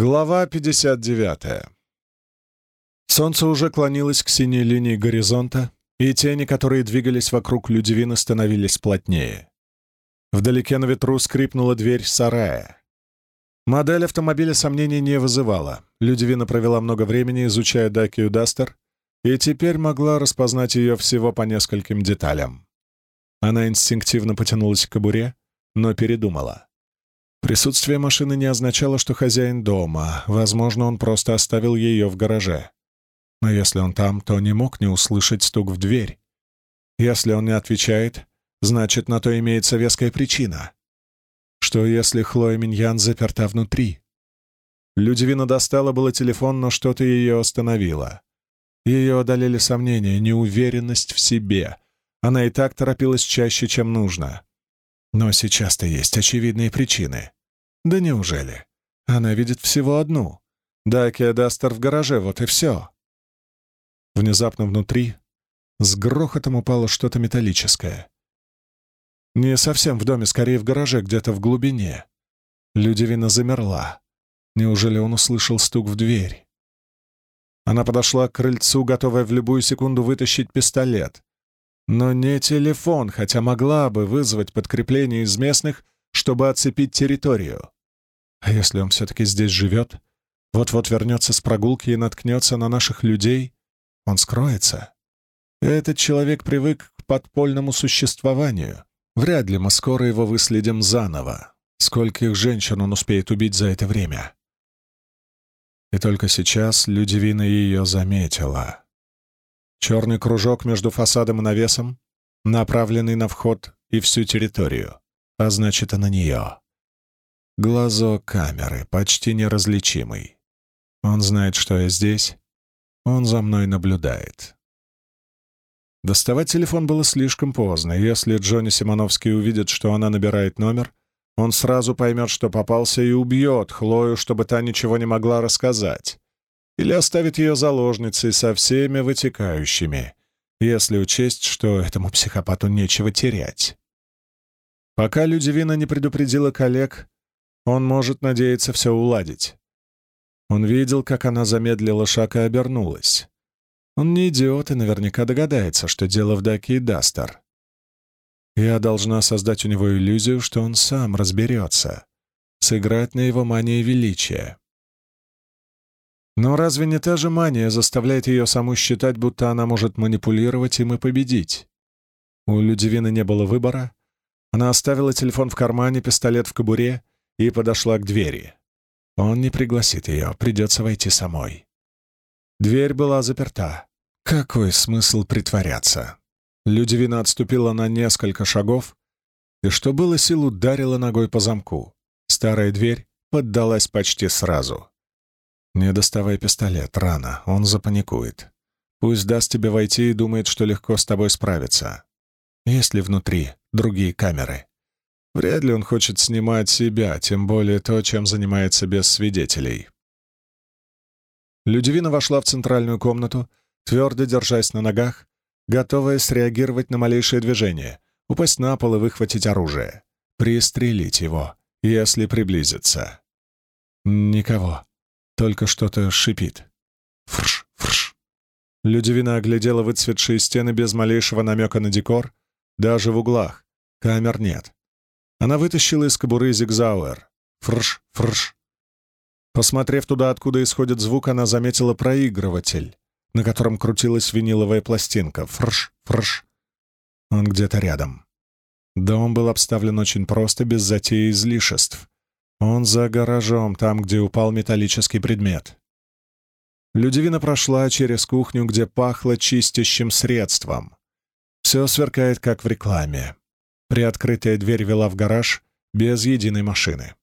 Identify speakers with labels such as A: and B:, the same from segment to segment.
A: Глава 59. Солнце уже клонилось к синей линии горизонта, и тени, которые двигались вокруг Людивина, становились плотнее. Вдалеке на ветру скрипнула дверь сарая. Модель автомобиля сомнений не вызывала. Людивина провела много времени, изучая Дакию Дастер, и теперь могла распознать ее всего по нескольким деталям. Она инстинктивно потянулась к кобуре, но передумала. Присутствие машины не означало, что хозяин дома. Возможно, он просто оставил ее в гараже. Но если он там, то не мог не услышать стук в дверь. Если он не отвечает, значит, на то имеется веская причина. Что если Хлоя Миньян заперта внутри? Людивина достала было телефон, но что-то ее остановило. Ее одолели сомнения, неуверенность в себе. Она и так торопилась чаще, чем нужно. Но сейчас-то есть очевидные причины. Да неужели? Она видит всего одну. Дакия Дастер в гараже, вот и все. Внезапно внутри с грохотом упало что-то металлическое. Не совсем в доме, скорее в гараже, где-то в глубине. Людивина замерла. Неужели он услышал стук в дверь? Она подошла к крыльцу, готовая в любую секунду вытащить пистолет. Но не телефон, хотя могла бы вызвать подкрепление из местных, чтобы оцепить территорию. А если он все-таки здесь живет? Вот-вот вернется с прогулки и наткнется на наших людей? Он скроется? Этот человек привык к подпольному существованию. Вряд ли мы скоро его выследим заново. Скольких женщин он успеет убить за это время? И только сейчас Людивина ее заметила. Черный кружок между фасадом и навесом, направленный на вход и всю территорию, а значит, и на нее. Глазок камеры, почти неразличимый. Он знает, что я здесь. Он за мной наблюдает. Доставать телефон было слишком поздно. Если Джонни Симоновский увидит, что она набирает номер, он сразу поймет, что попался, и убьет Хлою, чтобы та ничего не могла рассказать или оставит ее заложницей со всеми вытекающими, если учесть, что этому психопату нечего терять. Пока Людивина не предупредила коллег, он может надеяться все уладить. Он видел, как она замедлила шаг и обернулась. Он не идиот и наверняка догадается, что дело в Даке и Дастер. Я должна создать у него иллюзию, что он сам разберется, сыграть на его мании величия. Но разве не та же мания заставляет ее саму считать, будто она может манипулировать им и победить? У Людивины не было выбора. Она оставила телефон в кармане, пистолет в кобуре и подошла к двери. Он не пригласит ее, придется войти самой. Дверь была заперта. Какой смысл притворяться? Людивина отступила на несколько шагов и, что было сил, ударила ногой по замку. Старая дверь поддалась почти сразу. «Не доставай пистолет, рано, он запаникует. Пусть даст тебе войти и думает, что легко с тобой справиться. Есть ли внутри другие камеры? Вряд ли он хочет снимать себя, тем более то, чем занимается без свидетелей». Людивина вошла в центральную комнату, твердо держась на ногах, готовая среагировать на малейшее движение, упасть на пол и выхватить оружие, пристрелить его, если приблизится. Никого. Только что-то шипит. Фрш, фрш. Людивина оглядела выцветшие стены без малейшего намека на декор. Даже в углах. Камер нет. Она вытащила из кобуры зигзауэр. Фрш, фрш. Посмотрев туда, откуда исходит звук, она заметила проигрыватель, на котором крутилась виниловая пластинка. Фрш, фрш. Он где-то рядом. Дом был обставлен очень просто, без затеи излишеств. Он за гаражом, там, где упал металлический предмет. Людивина прошла через кухню, где пахло чистящим средством. Все сверкает, как в рекламе. Приоткрытая дверь вела в гараж без единой машины.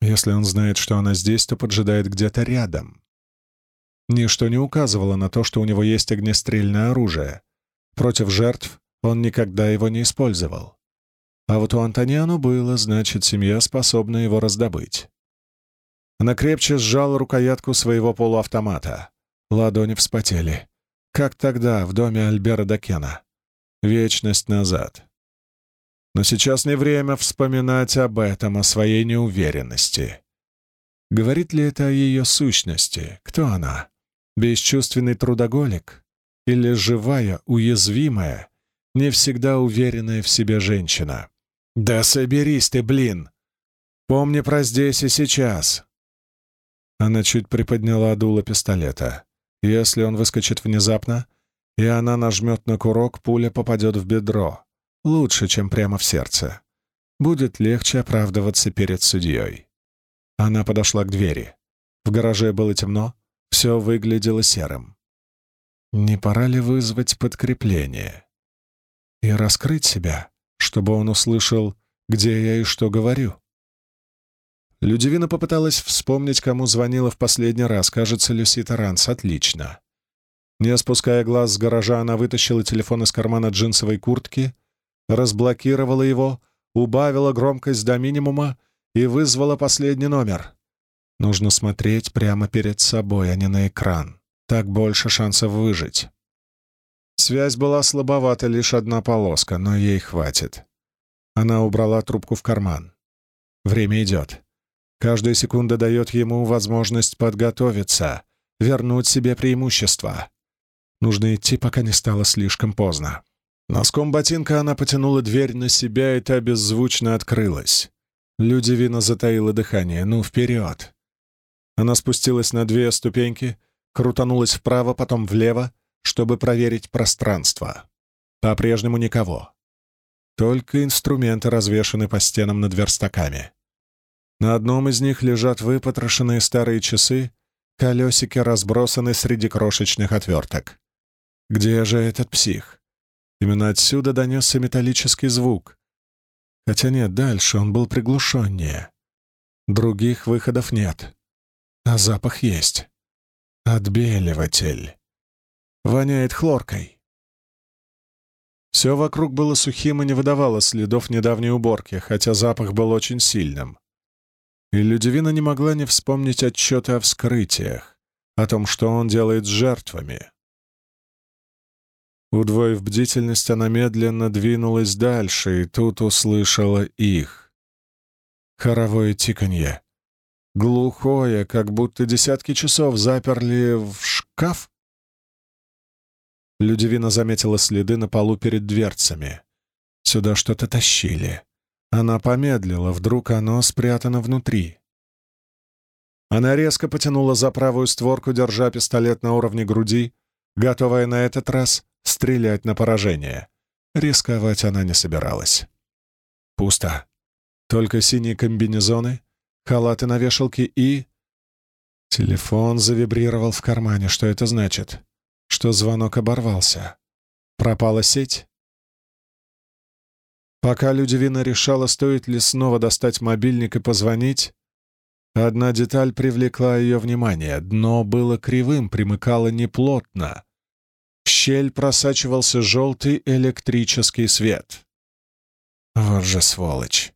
A: Если он знает, что она здесь, то поджидает где-то рядом. Ничто не указывало на то, что у него есть огнестрельное оружие. Против жертв он никогда его не использовал. А вот у Антониану было, значит, семья способна его раздобыть. Она крепче сжала рукоятку своего полуавтомата. Ладони вспотели. Как тогда, в доме Альбера Дакена. Вечность назад. Но сейчас не время вспоминать об этом, о своей неуверенности. Говорит ли это о ее сущности? Кто она? Бесчувственный трудоголик? Или живая, уязвимая, не всегда уверенная в себе женщина? Да соберись ты, блин! Помни про здесь и сейчас. Она чуть приподняла дуло пистолета. Если он выскочит внезапно, и она нажмет на курок, пуля попадет в бедро. Лучше, чем прямо в сердце. Будет легче оправдываться перед судьей. Она подошла к двери. В гараже было темно, все выглядело серым. Не пора ли вызвать подкрепление? И раскрыть себя, чтобы он услышал, где я и что говорю? Людивина попыталась вспомнить, кому звонила в последний раз. Кажется, Люси Таранс. Отлично. Не спуская глаз с гаража, она вытащила телефон из кармана джинсовой куртки, разблокировала его, убавила громкость до минимума и вызвала последний номер. Нужно смотреть прямо перед собой, а не на экран. Так больше шансов выжить. Связь была слабовата, лишь одна полоска, но ей хватит. Она убрала трубку в карман. Время идет. Каждая секунда дает ему возможность подготовиться, вернуть себе преимущество. Нужно идти, пока не стало слишком поздно. Носком ботинка она потянула дверь на себя, и та беззвучно открылась. Людивина затаила дыхание. «Ну, вперед!» Она спустилась на две ступеньки, крутанулась вправо, потом влево, чтобы проверить пространство. По-прежнему никого. Только инструменты развешаны по стенам над верстаками. На одном из них лежат выпотрошенные старые часы, колесики разбросаны среди крошечных отверток. Где же этот псих? Именно отсюда донесся металлический звук. Хотя нет, дальше он был приглушеннее. Других выходов нет. А запах есть. Отбеливатель. Воняет хлоркой. Все вокруг было сухим и не выдавало следов недавней уборки, хотя запах был очень сильным. И Людивина не могла не вспомнить отчеты о вскрытиях, о том, что он делает с жертвами. Удвоив бдительность, она медленно двинулась дальше, и тут услышала их. Хоровое тиканье. Глухое, как будто десятки часов заперли в шкаф. Людивина заметила следы на полу перед дверцами. Сюда что-то тащили. Она помедлила, вдруг оно спрятано внутри. Она резко потянула за правую створку, держа пистолет на уровне груди, готовая на этот раз стрелять на поражение. Рисковать она не собиралась. Пусто. Только синие комбинезоны, халаты на вешалке и... Телефон завибрировал в кармане. Что это значит? Что звонок оборвался. Пропала сеть? Пока Людивина решала, стоит ли снова достать мобильник и позвонить, одна деталь привлекла ее внимание. Дно было кривым, примыкало неплотно. В щель просачивался желтый электрический свет. Вот же сволочь.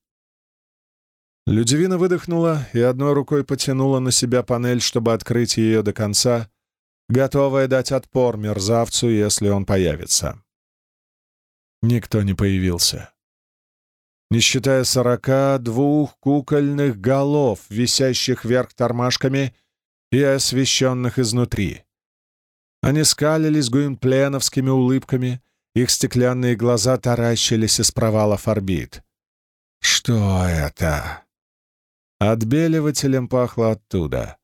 A: Людивина выдохнула и одной рукой потянула на себя панель, чтобы открыть ее до конца, готовая дать отпор мерзавцу, если он появится. Никто не появился не считая сорока двух кукольных голов, висящих вверх тормашками и освещенных изнутри. Они скалились гуинпленовскими улыбками, их стеклянные глаза таращились из провалов орбит. Что это? Отбеливателем пахло оттуда.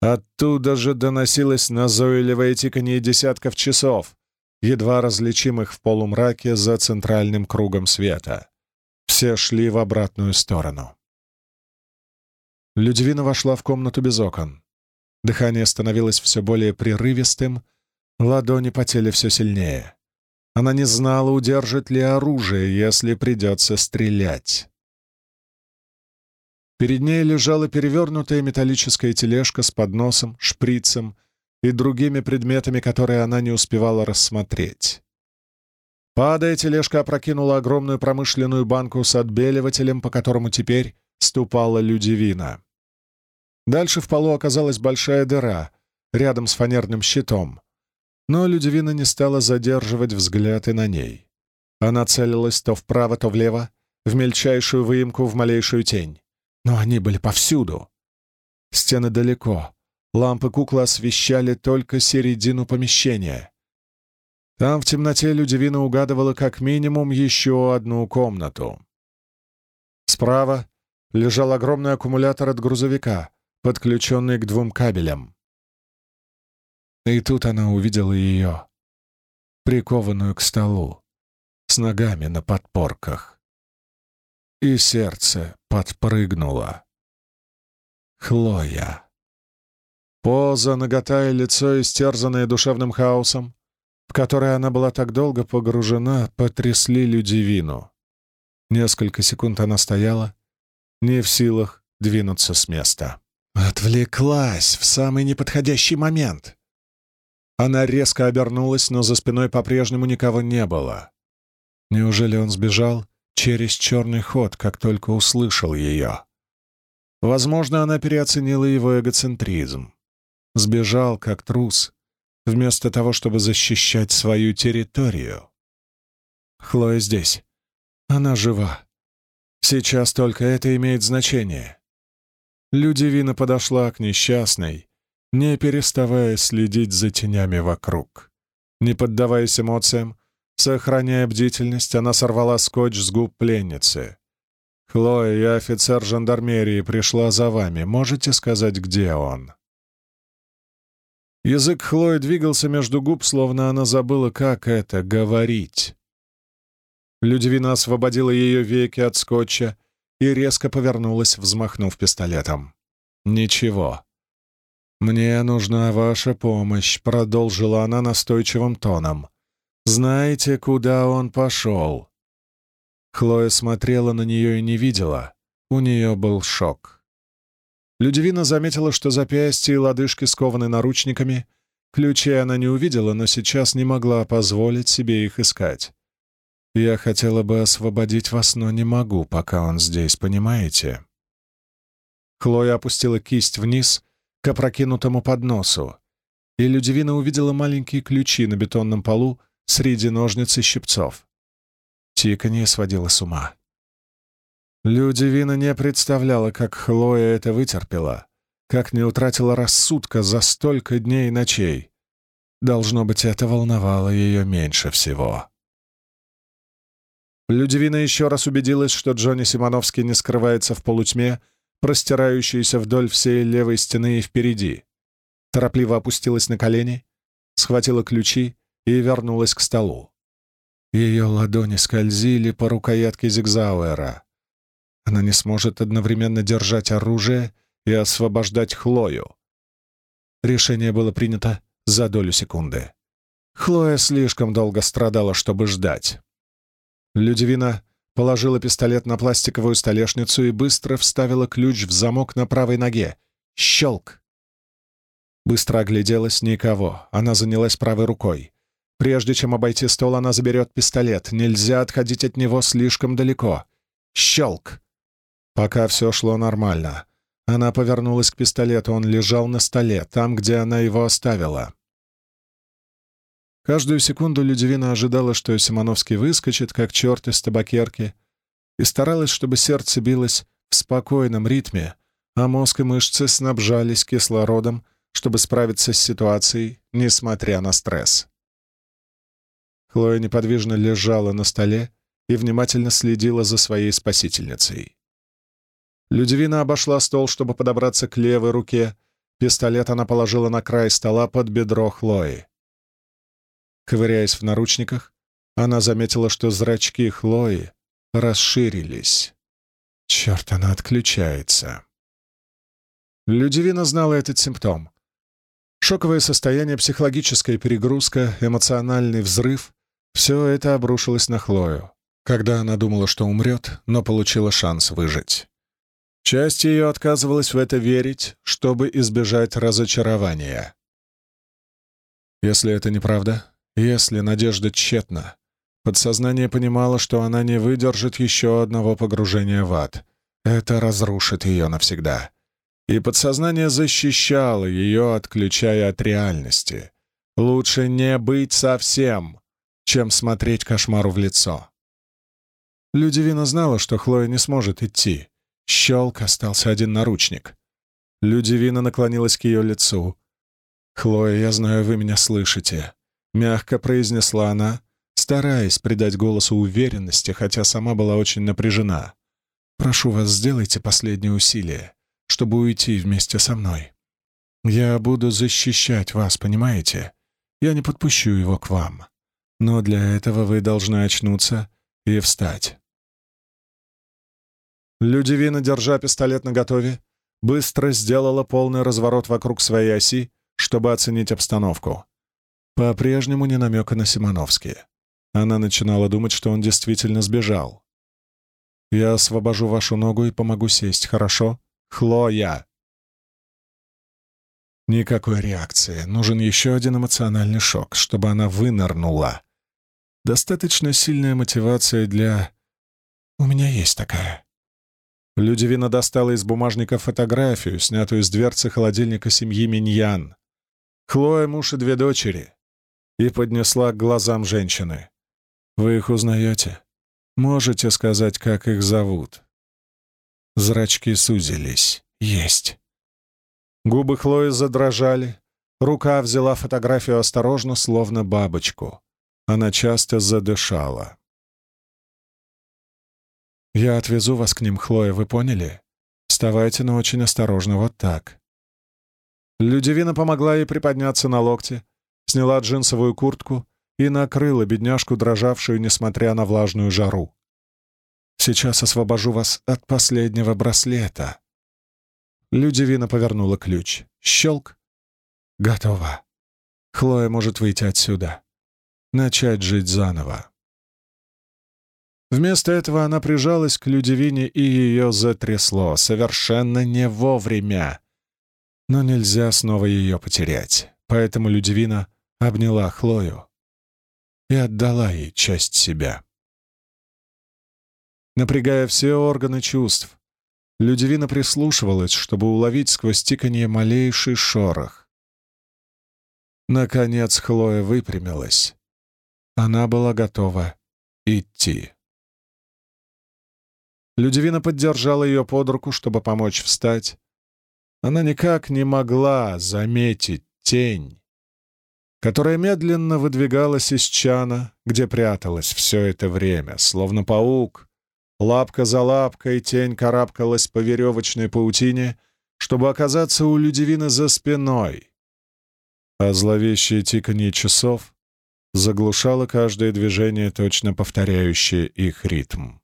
A: Оттуда же доносилось назойливое тиканье десятков часов, едва различимых в полумраке за центральным кругом света. Все шли в обратную сторону. Людвина вошла в комнату без окон. Дыхание становилось все более прерывистым, ладони потели все сильнее. Она не знала, удержит ли оружие, если придется стрелять. Перед ней лежала перевернутая металлическая тележка с подносом, шприцем и другими предметами, которые она не успевала рассмотреть. Падая, тележка опрокинула огромную промышленную банку с отбеливателем, по которому теперь ступала Людивина. Дальше в полу оказалась большая дыра, рядом с фанерным щитом. Но Людивина не стала задерживать взгляд и на ней. Она целилась то вправо, то влево, в мельчайшую выемку, в малейшую тень. Но они были повсюду. Стены далеко. Лампы куклы освещали только середину помещения. Там в темноте Людивина угадывала как минимум еще одну комнату. Справа лежал огромный аккумулятор от грузовика, подключенный к двум кабелям. И тут она увидела ее, прикованную к столу, с ногами на подпорках. И сердце подпрыгнуло. Хлоя. Поза, нагота и лицо, истерзанное душевным хаосом, в которое она была так долго погружена, потрясли Людивину. Несколько секунд она стояла, не в силах двинуться с места. Отвлеклась в самый неподходящий момент. Она резко обернулась, но за спиной по-прежнему никого не было. Неужели он сбежал через черный ход, как только услышал ее? Возможно, она переоценила его эгоцентризм. Сбежал, как трус, вместо того, чтобы защищать свою территорию. Хлоя здесь. Она жива. Сейчас только это имеет значение. Людивина подошла к несчастной, не переставая следить за тенями вокруг. Не поддаваясь эмоциям, сохраняя бдительность, она сорвала скотч с губ пленницы. «Хлоя, я офицер жандармерии, пришла за вами. Можете сказать, где он?» Язык Хлои двигался между губ, словно она забыла, как это — говорить. Людвина освободила ее веки от скотча и резко повернулась, взмахнув пистолетом. «Ничего. Мне нужна ваша помощь», — продолжила она настойчивым тоном. «Знаете, куда он пошел?» Хлоя смотрела на нее и не видела. У нее был шок. Людивина заметила, что запястья и лодыжки скованы наручниками. Ключей она не увидела, но сейчас не могла позволить себе их искать. Я хотела бы освободить вас, но не могу, пока он здесь, понимаете?» Хлоя опустила кисть вниз к опрокинутому подносу, и Людивина увидела маленькие ключи на бетонном полу среди ножниц и щипцов. Тиканье сводила с ума. Людивина не представляла, как Хлоя это вытерпела, как не утратила рассудка за столько дней и ночей. Должно быть, это волновало ее меньше всего. Людивина еще раз убедилась, что Джонни Симоновский не скрывается в полутьме, простирающейся вдоль всей левой стены и впереди. Торопливо опустилась на колени, схватила ключи и вернулась к столу. Ее ладони скользили по рукоятке Зигзауэра. Она не сможет одновременно держать оружие и освобождать Хлою. Решение было принято за долю секунды. Хлоя слишком долго страдала, чтобы ждать. Людивина положила пистолет на пластиковую столешницу и быстро вставила ключ в замок на правой ноге. Щелк! Быстро огляделась никого. Она занялась правой рукой. Прежде чем обойти стол, она заберет пистолет. Нельзя отходить от него слишком далеко. Щелк! Пока все шло нормально. Она повернулась к пистолету. Он лежал на столе, там, где она его оставила. Каждую секунду Людивина ожидала, что Симоновский выскочит, как черт из табакерки, и старалась, чтобы сердце билось в спокойном ритме, а мозг и мышцы снабжались кислородом, чтобы справиться с ситуацией, несмотря на стресс. Хлоя неподвижно лежала на столе и внимательно следила за своей спасительницей. Людивина обошла стол, чтобы подобраться к левой руке. Пистолет она положила на край стола под бедро Хлои. Ковыряясь в наручниках, она заметила, что зрачки Хлои расширились. Черт, она отключается. Людивина знала этот симптом. Шоковое состояние, психологическая перегрузка, эмоциональный взрыв — все это обрушилось на Хлою, когда она думала, что умрет, но получила шанс выжить. Часть ее отказывалась в это верить, чтобы избежать разочарования. Если это неправда, если надежда тщетна, подсознание понимало, что она не выдержит еще одного погружения в ад. Это разрушит ее навсегда. И подсознание защищало ее, отключая от реальности. Лучше не быть совсем, чем смотреть кошмару в лицо. Людивина знала, что Хлоя не сможет идти. Щелк, остался один наручник. Людивина наклонилась к ее лицу. «Хлоя, я знаю, вы меня слышите», — мягко произнесла она, стараясь придать голосу уверенности, хотя сама была очень напряжена. «Прошу вас, сделайте последнее усилие, чтобы уйти вместе со мной. Я буду защищать вас, понимаете? Я не подпущу его к вам. Но для этого вы должны очнуться и встать». Людивина, держа пистолет наготове, быстро сделала полный разворот вокруг своей оси, чтобы оценить обстановку. По-прежнему не намека на Симоновский. Она начинала думать, что он действительно сбежал. «Я освобожу вашу ногу и помогу сесть, хорошо? Хлоя!» Никакой реакции. Нужен еще один эмоциональный шок, чтобы она вынырнула. Достаточно сильная мотивация для... У меня есть такая. Людивина достала из бумажника фотографию, снятую с дверцы холодильника семьи Миньян. Хлоя, муж и две дочери. И поднесла к глазам женщины. «Вы их узнаете? Можете сказать, как их зовут?» Зрачки сузились. «Есть». Губы Хлои задрожали. Рука взяла фотографию осторожно, словно бабочку. Она часто задышала. «Я отвезу вас к ним, Хлоя, вы поняли? Вставайте, но очень осторожно, вот так». Людивина помогла ей приподняться на локте, сняла джинсовую куртку и накрыла бедняжку, дрожавшую, несмотря на влажную жару. «Сейчас освобожу вас от последнего браслета». Людивина повернула ключ. Щелк. «Готово. Хлоя может выйти отсюда. Начать жить заново». Вместо этого она прижалась к Людивине, и ее затрясло, совершенно не вовремя. Но нельзя снова ее потерять, поэтому Людивина обняла Хлою и отдала ей часть себя. Напрягая все органы чувств, Людивина прислушивалась, чтобы уловить сквозь тиканье малейший шорох. Наконец Хлоя выпрямилась. Она была готова идти. Людивина поддержала ее под руку, чтобы помочь встать. Она никак не могла заметить тень, которая медленно выдвигалась из чана, где пряталась все это время, словно паук. Лапка за лапкой тень карабкалась по веревочной паутине, чтобы оказаться у Людивины за спиной. А зловещее тиканье часов заглушало каждое движение, точно повторяющее их ритм.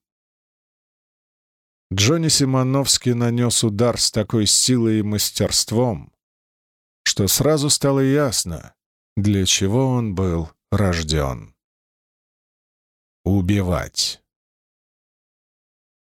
A: Джонни Симоновский нанес удар с такой силой и мастерством, что сразу стало ясно, для чего он был рожден. Убивать.